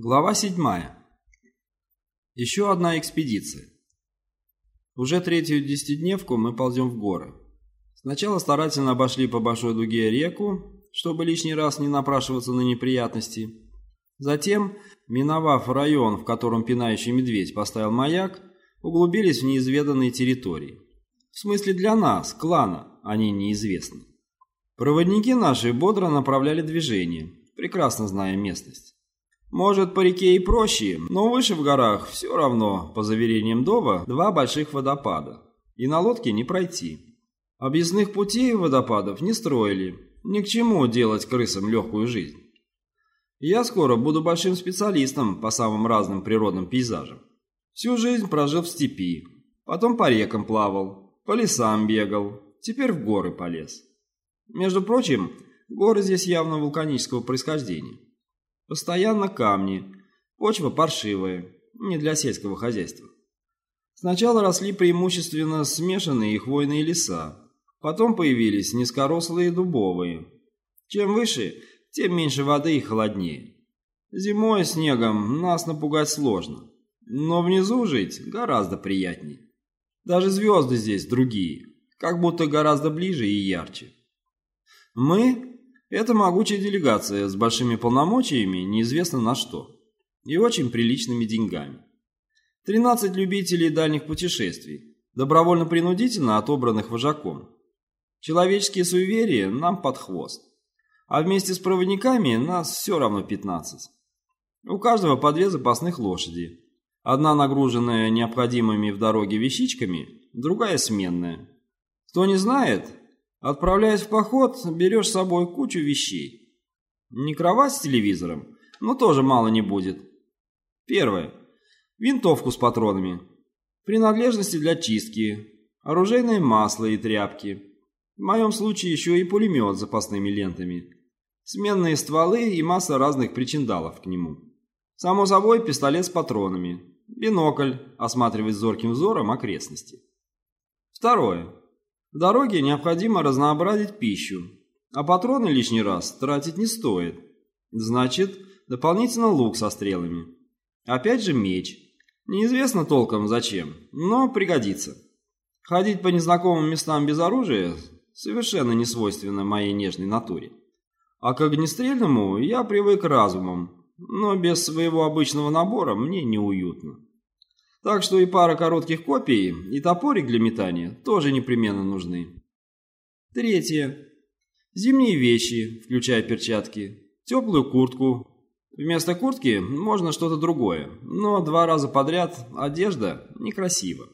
Глава 7. Еще одна экспедиция. Уже третью десятидневку мы ползем в горы. Сначала старательно обошли по большой дуге реку, чтобы лишний раз не напрашиваться на неприятности. Затем, миновав район, в котором пинающий медведь поставил маяк, углубились в неизведанные территории. В смысле для нас, клана, они неизвестны. Проводники наши бодро направляли движение, прекрасно зная местность. Может, по реке и проще, но выше в горах все равно, по заверениям Дова, два больших водопада. И на лодке не пройти. Объездных путей водопадов не строили. Ни к чему делать крысам легкую жизнь. Я скоро буду большим специалистом по самым разным природным пейзажам. Всю жизнь прожил в степи, потом по рекам плавал, по лесам бегал, теперь в горы полез. Между прочим, горы здесь явно вулканического происхождения. Постоянно камни, почва паршивая, не для сельского хозяйства. Сначала росли преимущественно смешанные и хвойные леса, потом появились низкорослые дубовые. Чем выше, тем меньше воды и холоднее. Зимой снегом нас напугать сложно, но внизу жить гораздо приятнее. Даже звезды здесь другие, как будто гораздо ближе и ярче. Мы это могучая делегация с большими полномочиями неизвестно на что. И очень приличными деньгами. 13 любителей дальних путешествий, добровольно-принудительно отобранных вожаком. Человеческие суеверия нам под хвост. А вместе с проводниками нас все равно 15. У каждого по две запасных лошади. Одна нагруженная необходимыми в дороге вещичками, другая сменная. Кто не знает, Отправляясь в поход, берешь с собой кучу вещей. Не кровать с телевизором, но тоже мало не будет. Первое. Винтовку с патронами. Принадлежности для чистки. Оружейное масло и тряпки. В моем случае еще и пулемет с запасными лентами. Сменные стволы и масса разных причиндалов к нему. Само собой, пистолет с патронами. Бинокль, осматривать зорким взором окрестности. Второе. В дороге необходимо разнообразить пищу, а патроны лишний раз тратить не стоит. Значит, дополнительно лук со стрелами. Опять же меч. Неизвестно толком зачем, но пригодится. Ходить по незнакомым местам без оружия совершенно не свойственно моей нежной натуре. А к огнестрельному я привык разумом, но без своего обычного набора мне неуютно. Так что и пара коротких копий, и топорик для метания тоже непременно нужны. Третье. Зимние вещи, включая перчатки, теплую куртку. Вместо куртки можно что-то другое, но два раза подряд одежда некрасиво.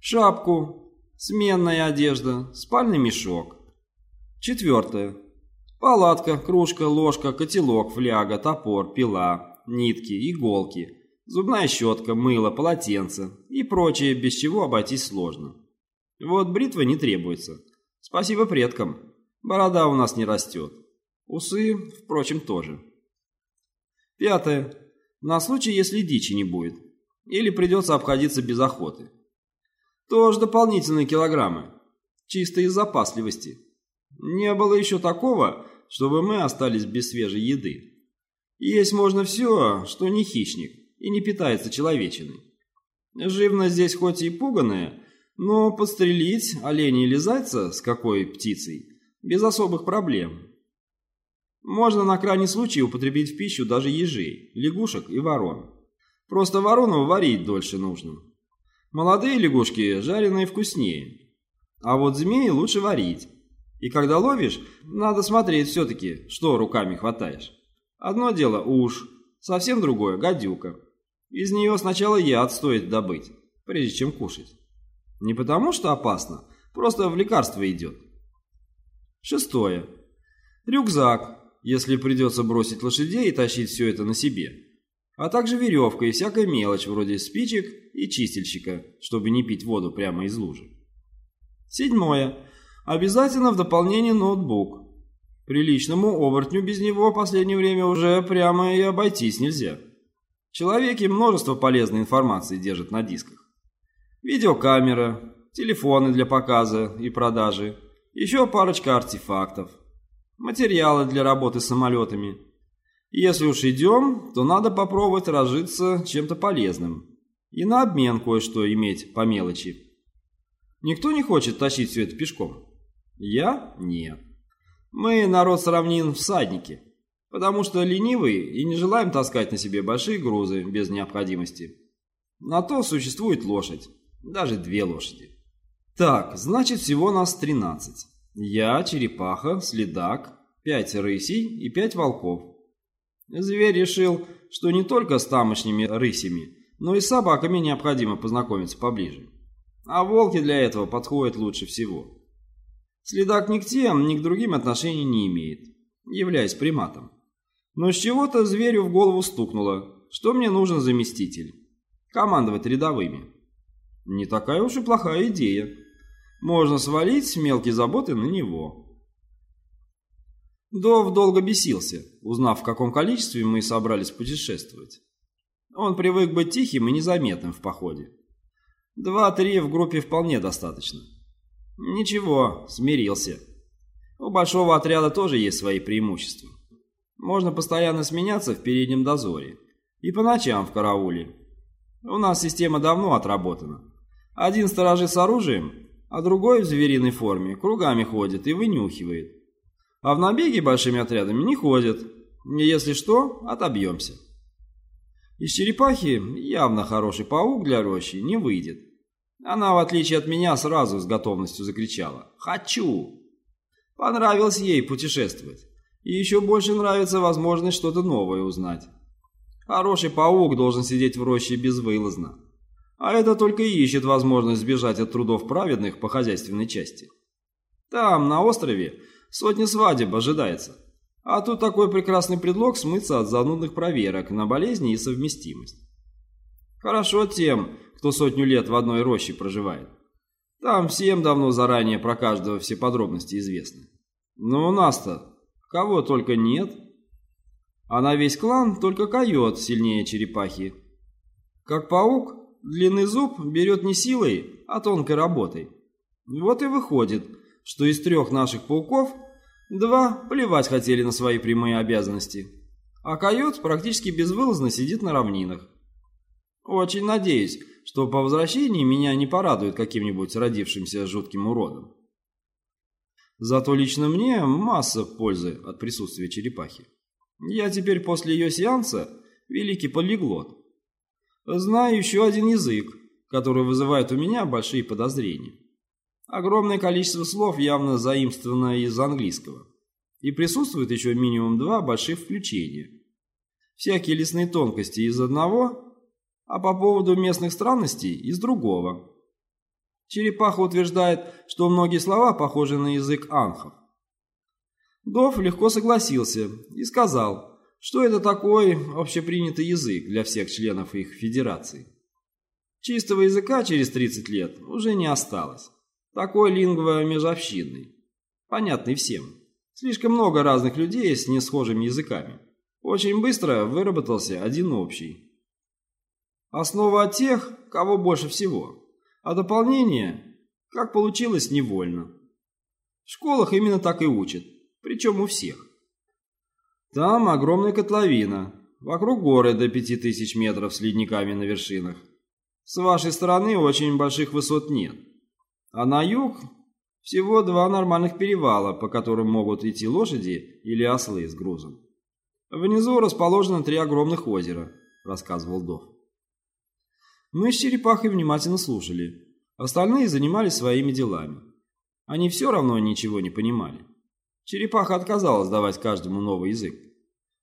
Шапку, сменная одежда, спальный мешок. Четвертое. Палатка, кружка, ложка, котелок, фляга, топор, пила, нитки, иголки – зубная щетка, мыло, полотенце и прочее, без чего обойтись сложно. Вот бритва не требуется. Спасибо предкам. Борода у нас не растет. Усы, впрочем, тоже. Пятое. На случай, если дичи не будет. Или придется обходиться без охоты. Тоже дополнительные килограммы. Чисто из запасливости. Не было еще такого, чтобы мы остались без свежей еды. Есть можно все, что не хищник и не питается человечиной. Живность здесь хоть и пуганая, но подстрелить оленя или зайца с какой птицей без особых проблем. Можно на крайний случай употребить в пищу даже ежей, лягушек и ворон. Просто ворону варить дольше нужно. Молодые лягушки жареные вкуснее, а вот змеи лучше варить. И когда ловишь, надо смотреть все-таки, что руками хватаешь. Одно дело уж, совсем другое – гадюка. Из нее сначала яд стоит добыть, прежде чем кушать. Не потому, что опасно, просто в лекарство идет. Шестое. Рюкзак, если придется бросить лошадей и тащить все это на себе. А также веревка и всякая мелочь, вроде спичек и чистильщика, чтобы не пить воду прямо из лужи. Седьмое. Обязательно в дополнение ноутбук. Приличному оборотню без него в последнее время уже прямо и обойтись нельзя. Человеки множество полезной информации держат на дисках. Видеокамера, телефоны для показа и продажи, еще парочка артефактов, материалы для работы с самолетами. Если уж идем, то надо попробовать разжиться чем-то полезным и на обмен кое-что иметь по мелочи. Никто не хочет тащить все это пешком? Я? Нет. Мы народ сравнин всадники, потому что ленивые и не желаем таскать на себе большие грузы без необходимости. На то существует лошадь, даже две лошади. Так, значит всего нас 13. Я, черепаха, следак, пять рысей и пять волков. Зверь решил, что не только с тамошними рысями, но и с собаками необходимо познакомиться поближе. А волки для этого подходят лучше всего. Следак ни к тем, ни к другим отношений не имеет, являясь приматом. Но с чего-то зверю в голову стукнуло, что мне нужен заместитель. Командовать рядовыми. Не такая уж и плохая идея. Можно свалить мелкие заботы на него. Дов долго бесился, узнав, в каком количестве мы собрались путешествовать. Он привык быть тихим и незаметным в походе. Два-три в группе вполне достаточно. Ничего, смирился. У большого отряда тоже есть свои преимущества. Можно постоянно сменяться в переднем дозоре. И по ночам в карауле. У нас система давно отработана. Один сторожит с оружием, а другой в звериной форме кругами ходит и вынюхивает. А в набеге большими отрядами не ходят. Если что, отобьемся. Из черепахи явно хороший паук для рощи не выйдет. Она, в отличие от меня, сразу с готовностью закричала «Хочу!». Понравилось ей путешествовать. И еще больше нравится возможность что-то новое узнать. Хороший паук должен сидеть в роще безвылазно. А это только ищет возможность сбежать от трудов праведных по хозяйственной части. Там, на острове, Сотни свадеб ожидается. А тут такой прекрасный предлог смыться от занудных проверок на болезни и совместимость. Хорошо тем, кто сотню лет в одной роще проживает. Там всем давно заранее про каждого все подробности известны. Но у нас-то кого только нет. А на весь клан только койот сильнее черепахи. Как паук, длинный зуб берет не силой, а тонкой работой. Вот и выходит, что из трех наших пауков два плевать хотели на свои прямые обязанности, а койот практически безвылазно сидит на равнинах. Очень надеюсь, что по возвращении меня не порадует каким-нибудь родившимся жутким уродом. Зато лично мне масса пользы от присутствия черепахи. Я теперь после ее сеанса великий полиглот. Знаю еще один язык, который вызывает у меня большие подозрения. Огромное количество слов явно заимствовано из английского. И присутствует еще минимум два больших включения. Всякие лесные тонкости из одного, а по поводу местных странностей из другого. Черепаха утверждает, что многие слова похожи на язык анхов. Дов легко согласился и сказал, что это такой общепринятый язык для всех членов их федерации. Чистого языка через 30 лет уже не осталось. Такой лингва межобщинный. Понятный всем. Слишком много разных людей с несхожими языками. Очень быстро выработался один общий. Основа тех, кого больше всего. А дополнение, как получилось, невольно. В школах именно так и учат. Причем у всех. Там огромная котловина. Вокруг горы до пяти тысяч метров с ледниками на вершинах. С вашей стороны очень больших высот нет. А на юг всего два нормальных перевала, по которым могут идти лошади или ослы с грузом. Внизу расположены три огромных озера, рассказывал Дов. Мы с черепахой внимательно слушали. Остальные занимались своими делами. Они все равно ничего не понимали. Черепаха отказалась давать каждому новый язык.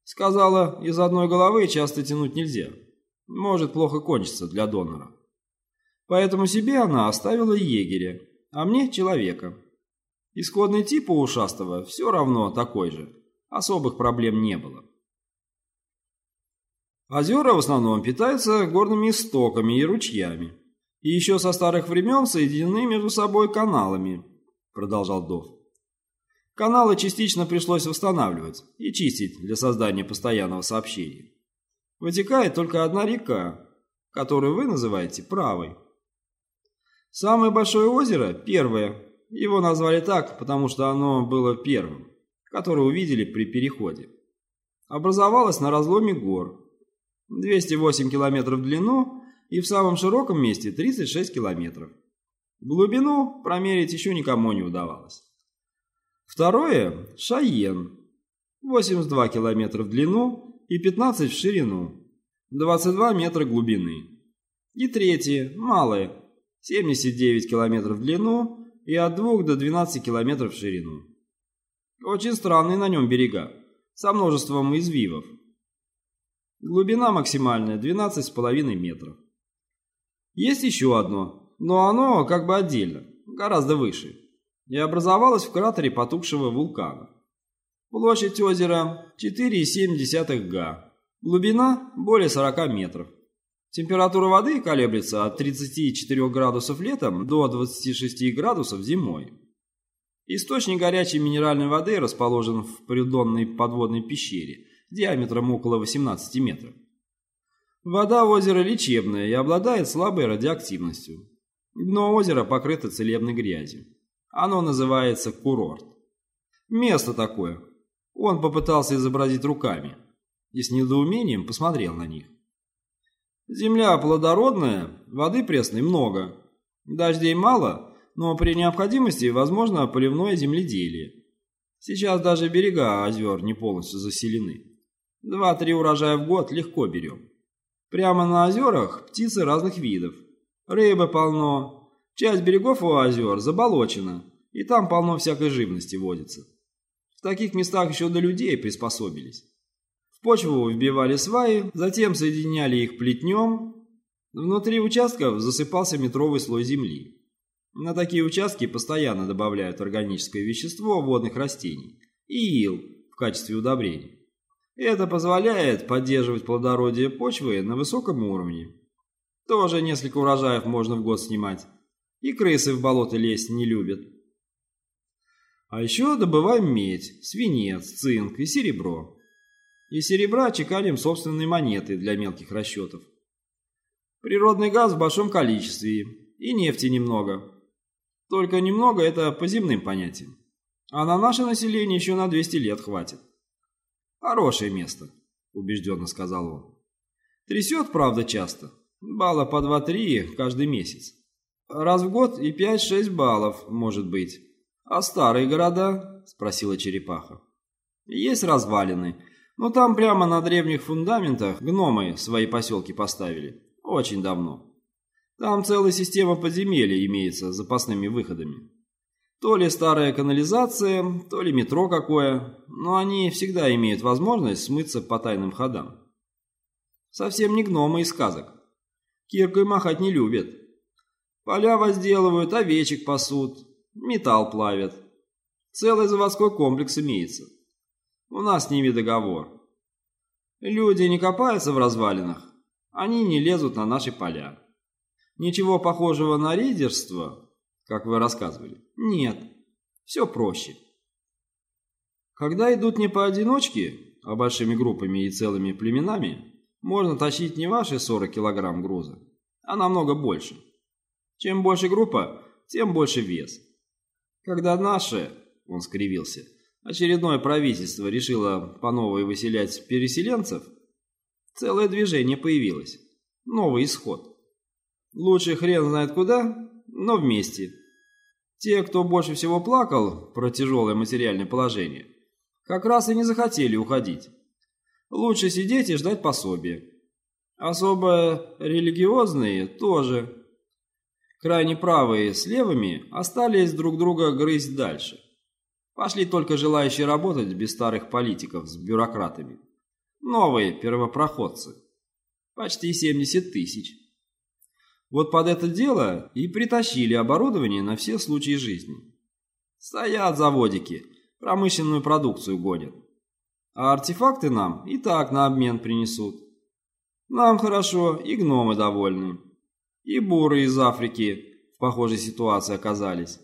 Сказала, из одной головы часто тянуть нельзя. Может плохо кончиться для донора. Поэтому себе она оставила егеря, а мне человека. Исходный тип у ушастого все равно такой же. Особых проблем не было. Озера в основном питаются горными истоками и ручьями. И еще со старых времен соединены между собой каналами, продолжал Дов. Каналы частично пришлось восстанавливать и чистить для создания постоянного сообщения. Вытекает только одна река, которую вы называете правой. Самое большое озеро – первое. Его назвали так, потому что оно было первым, которое увидели при переходе. образовалась на разломе гор. 208 километров в длину и в самом широком месте 36 километров. Глубину промерить еще никому не удавалось. Второе – Шайен. 82 километра в длину и 15 в ширину. 22 метра глубины. И третье – Малое. 79 километров в длину и от 2 до 12 километров в ширину. Очень странные на нем берега, со множеством извивов. Глубина максимальная 12,5 метров. Есть еще одно, но оно как бы отдельно, гораздо выше, и образовалось в кратере потухшего вулкана. Площадь озера 4,7 га, глубина более 40 метров. Температура воды колеблется от 34 градусов летом до 26 градусов зимой. Источник горячей минеральной воды расположен в придонной подводной пещере диаметром около 18 метров. Вода озера лечебная и обладает слабой радиоактивностью. Дно озера покрыто целебной грязью. Оно называется курорт. Место такое. Он попытался изобразить руками и с недоумением посмотрел на них. Земля плодородная, воды пресной много. Дождей мало, но при необходимости возможно поливное земледелие. Сейчас даже берега озер не полностью заселены. Два-три урожая в год легко берем. Прямо на озерах птицы разных видов. Рыбы полно. Часть берегов у озер заболочена, и там полно всякой живности водится. В таких местах еще до людей приспособились. В почву вбивали сваи, затем соединяли их плетнем. Внутри участков засыпался метровый слой земли. На такие участки постоянно добавляют органическое вещество водных растений и ил в качестве удобрения. Это позволяет поддерживать плодородие почвы на высоком уровне. Тоже несколько урожаев можно в год снимать. И крысы в болото лезть не любят. А еще добываем медь, свинец, цинк и серебро. Из серебра чеканим собственные монеты для мелких расчетов. Природный газ в большом количестве и нефти немного. Только немного это по земным понятиям. А на наше население еще на 200 лет хватит. «Хорошее место», — убежденно сказал он. «Трясет, правда, часто. Балла по два-три каждый месяц. Раз в год и пять-шесть баллов, может быть. А старые города?» — спросила черепаха. «Есть развалины, но там прямо на древних фундаментах гномы свои поселки поставили. Очень давно. Там целая система подземелья имеется с запасными выходами. То ли старая канализация, то ли метро какое, но они всегда имеют возможность смыться по тайным ходам. Совсем не гномы из сказок. Киркой махать не любят. Поля возделывают, овечек пасут, металл плавят. Целый заводской комплекс имеется. У нас с ними договор. Люди не копаются в развалинах, они не лезут на наши поля. Ничего похожего на лидерство как вы рассказывали. Нет, все проще. Когда идут не поодиночке, а большими группами и целыми племенами, можно тащить не ваши 40 килограмм груза, а намного больше. Чем больше группа, тем больше вес. Когда наше, он скривился, очередное правительство решило по новой выселять переселенцев, целое движение появилось. Новый исход. Лучше хрен знает куда, но вместе. Те, кто больше всего плакал про тяжелое материальное положение, как раз и не захотели уходить. Лучше сидеть и ждать пособия. Особо религиозные тоже. Крайне правые с левыми остались друг друга грызть дальше. Пошли только желающие работать без старых политиков с бюрократами. Новые первопроходцы. Почти 70 тысяч. Вот под это дело и притащили оборудование на все случаи жизни. Стоят заводики, промышленную продукцию гонят. А артефакты нам и так на обмен принесут. Нам хорошо, и гномы довольны. И буры из Африки в похожей ситуации оказались.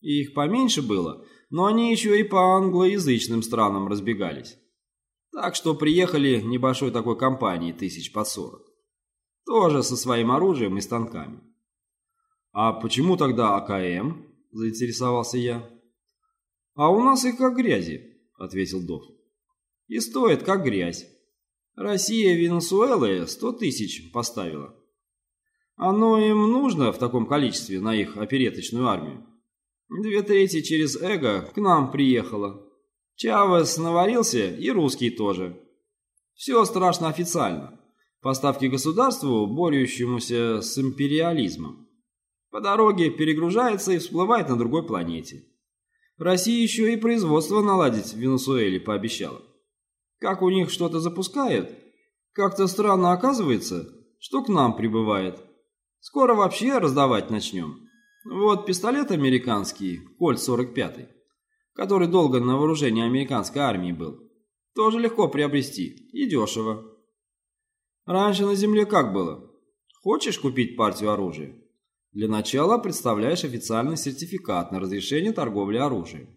их поменьше было, но они еще и по англоязычным странам разбегались. Так что приехали небольшой такой компанией тысяч под сорок. Тоже со своим оружием и станками. «А почему тогда АКМ?» – заинтересовался я. «А у нас их как грязи», – ответил Дов. И стоит как грязь. Россия Венесуэлы сто тысяч поставила. Оно им нужно в таком количестве на их опереточную армию. Две трети через эго к нам приехало. Чавес наварился и русский тоже. Все страшно официально. Поставки государству, борющемуся с империализмом. По дороге перегружается и всплывает на другой планете. Россия еще и производство наладить в Венесуэле пообещала. Как у них что-то запускают, как-то странно оказывается, что к нам прибывает. Скоро вообще раздавать начнем. Вот пистолет американский, Кольт 45, который долго на вооружении американской армии был, тоже легко приобрести и дешево. Раньше на земле как было? Хочешь купить партию оружия? Для начала представляешь официальный сертификат на разрешение торговли оружием.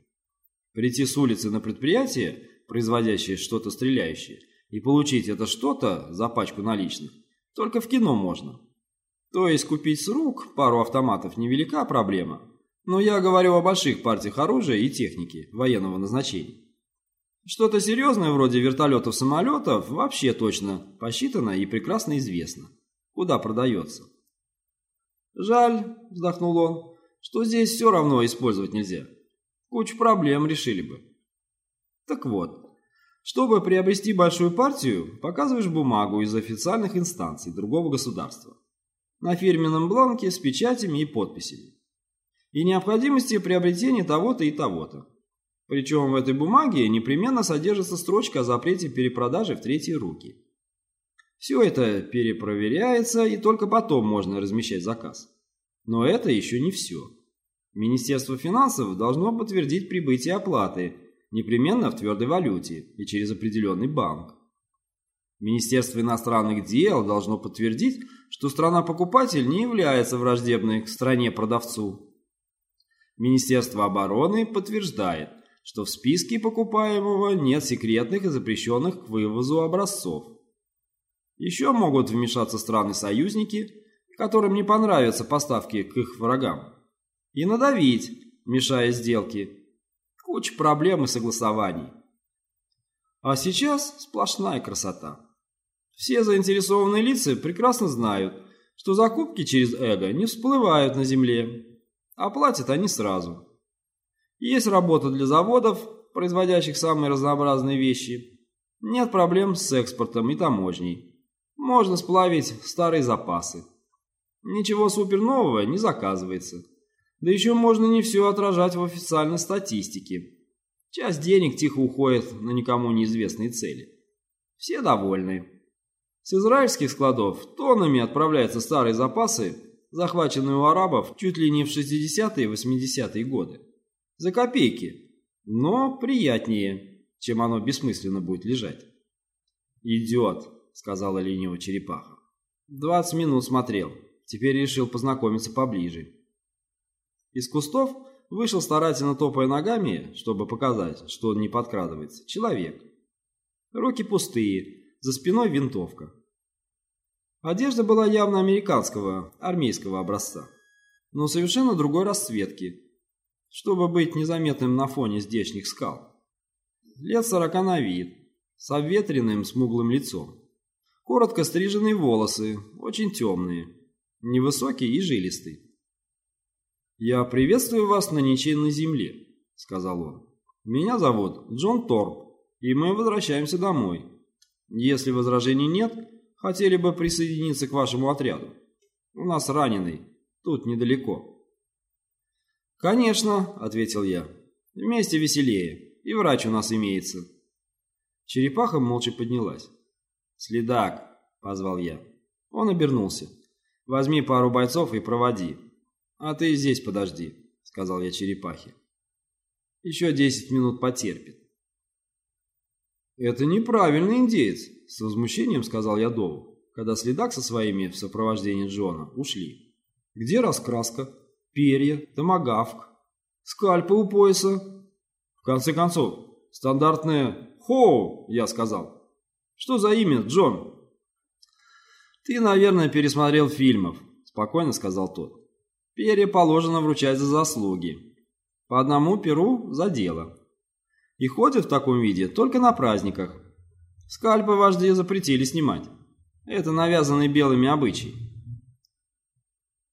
Прийти с улицы на предприятие, производящее что-то стреляющее, и получить это что-то за пачку наличных, только в кино можно. То есть купить с рук пару автоматов невелика проблема, но я говорю о больших партиях оружия и техники военного назначения. Что-то серьезное вроде вертолетов-самолетов вообще точно посчитано и прекрасно известно, куда продается. «Жаль», — вздохнул он, — «что здесь все равно использовать нельзя. Кучу проблем решили бы». Так вот, чтобы приобрести большую партию, показываешь бумагу из официальных инстанций другого государства. На фирменном бланке с печатями и подписями. И необходимости приобретения того-то и того-то. Причем в этой бумаге непременно содержится строчка о запрете перепродажи в третьи руки. Все это перепроверяется, и только потом можно размещать заказ. Но это еще не все. Министерство финансов должно подтвердить прибытие оплаты, непременно в твердой валюте и через определенный банк. Министерство иностранных дел должно подтвердить, что страна-покупатель не является враждебной к стране-продавцу. Министерство обороны подтверждает, что в списке покупаемого нет секретных и запрещенных к вывозу образцов. Еще могут вмешаться страны-союзники, которым не понравятся поставки к их врагам, и надавить, мешая сделке. Куча проблем и согласований. А сейчас сплошная красота. Все заинтересованные лица прекрасно знают, что закупки через эго не всплывают на земле, а платят они сразу. Есть работа для заводов, производящих самые разнообразные вещи. Нет проблем с экспортом и таможней. Можно сплавить старые запасы. Ничего супернового не заказывается. Да еще можно не все отражать в официальной статистике. Часть денег тихо уходит на никому неизвестные цели. Все довольны. С израильских складов тоннами отправляются старые запасы, захваченные у арабов чуть ли не в 60-е и 80-е годы. За копейки, но приятнее, чем оно бессмысленно будет лежать. Идет сказала лениво черепаха. «Двадцать минут смотрел. Теперь решил познакомиться поближе». Из кустов вышел старательно топая ногами, чтобы показать, что он не подкрадывается, человек. Руки пустые, за спиной винтовка. Одежда была явно американского, армейского образца, но совершенно другой расцветки, чтобы быть незаметным на фоне здешних скал. Лет сорока на вид, с обветренным смуглым лицом. Коротко стриженные волосы, очень темные, невысокий и жилистый. «Я приветствую вас на ничейной земле», — сказал он. «Меня зовут Джон Торп, и мы возвращаемся домой. Если возражений нет, хотели бы присоединиться к вашему отряду. У нас раненый, тут недалеко». «Конечно», — ответил я. «Вместе веселее, и врач у нас имеется». Черепаха молча поднялась. «Следак!» — позвал я. Он обернулся. «Возьми пару бойцов и проводи. А ты здесь подожди», — сказал я черепахе. «Еще десять минут потерпит». «Это неправильный индеец», — с возмущением сказал я Дову, когда следак со своими в сопровождении Джона ушли. «Где раскраска? Перья? Томагавк? Скальпы у пояса?» «В конце концов, стандартное «Хоу!» — я сказал. Что за имя, Джон?» «Ты, наверное, пересмотрел фильмов», — спокойно сказал тот. «Перья положено вручать за заслуги. По одному перу за дело. И ходят в таком виде только на праздниках. Скальпы вожди запретили снимать. Это навязанный белыми обычай.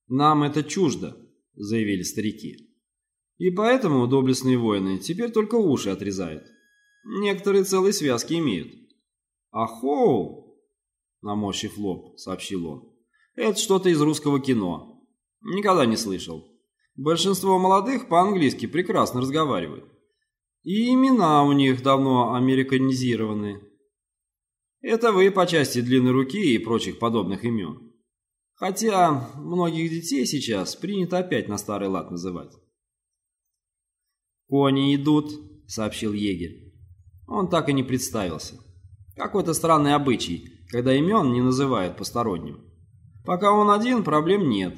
«Нам это чуждо», — заявили старики. «И поэтому доблестные воины теперь только уши отрезают. Некоторые целые связки имеют». «Ахоу!» — наморщив лоб, сообщил он. «Это что-то из русского кино. Никогда не слышал. Большинство молодых по-английски прекрасно разговаривают. И имена у них давно американизированы. Это вы по части длинной руки и прочих подобных имен. Хотя многих детей сейчас принято опять на старый лад называть. «Кони идут», — сообщил егерь. Он так и не представился. Какой-то странный обычай, когда имен не называют посторонним. Пока он один, проблем нет.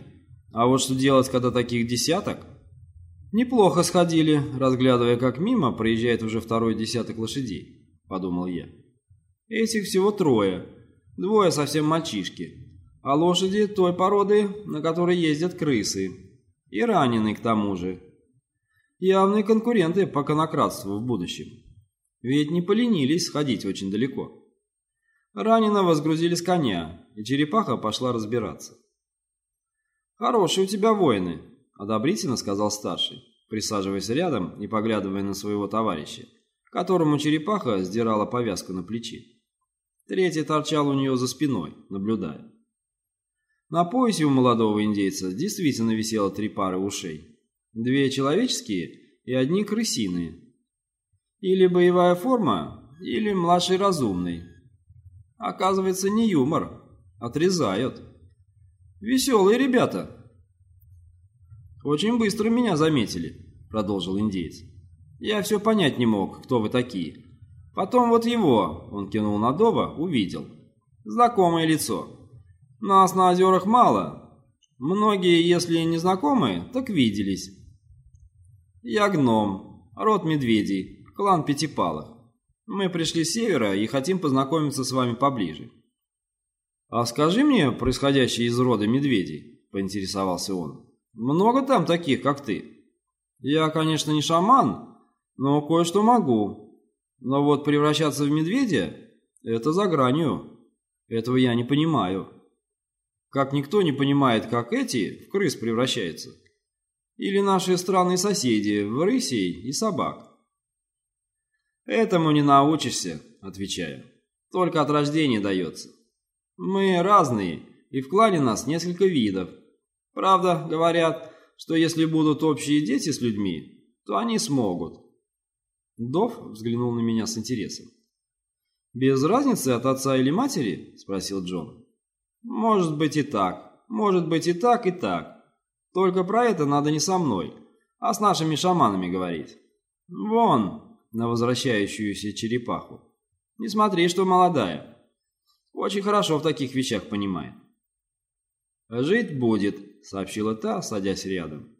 А вот что делать, когда таких десяток? Неплохо сходили, разглядывая, как мимо проезжает уже второй десяток лошадей, подумал я. Этих всего трое, двое совсем мальчишки, а лошади той породы, на которой ездят крысы, и раненые к тому же. Явные конкуренты по конократству в будущем. Ведь не поленились сходить очень далеко. Раненого сгрузили с коня, и черепаха пошла разбираться. «Хорошие у тебя воины», — одобрительно сказал старший, присаживаясь рядом и поглядывая на своего товарища, которому черепаха сдирала повязку на плечи. Третий торчал у нее за спиной, наблюдая. На поясе у молодого индейца действительно висело три пары ушей. Две человеческие и одни крысиные. Или боевая форма, или младший разумный. Оказывается, не юмор. Отрезают. Веселые ребята. Очень быстро меня заметили, продолжил индейец. Я все понять не мог, кто вы такие. Потом вот его, он кинул на Дова, увидел. Знакомое лицо. Нас на озерах мало. Многие, если не знакомые, так виделись. Я гном, род медведей, клан Пятипалых. Мы пришли с севера и хотим познакомиться с вами поближе. А скажи мне, происходящий из рода медведей, поинтересовался он. Много там таких, как ты? Я, конечно, не шаман, но кое-что могу. Но вот превращаться в медведя – это за гранью. Этого я не понимаю. Как никто не понимает, как эти в крыс превращаются. Или наши странные соседи в рысей и собак. Этому не научишься, отвечаю. Только от рождения дается. Мы разные, и в клане нас несколько видов. Правда, говорят, что если будут общие дети с людьми, то они смогут. Дов взглянул на меня с интересом. «Без разницы от отца или матери?» – спросил Джон. «Может быть и так, может быть и так, и так. Только про это надо не со мной, а с нашими шаманами говорить. Вон, на возвращающуюся черепаху. Не смотри, что молодая. Очень хорошо в таких вещах понимает». «Жить будет», – сообщила та, садясь рядом.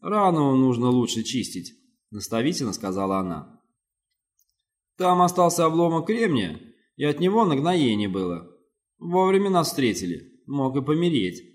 «Рану нужно лучше чистить», – наставительно сказала она. Там остался обломок кремния, и от него нагноение было. Вовремя нас встретили, мог и помереть.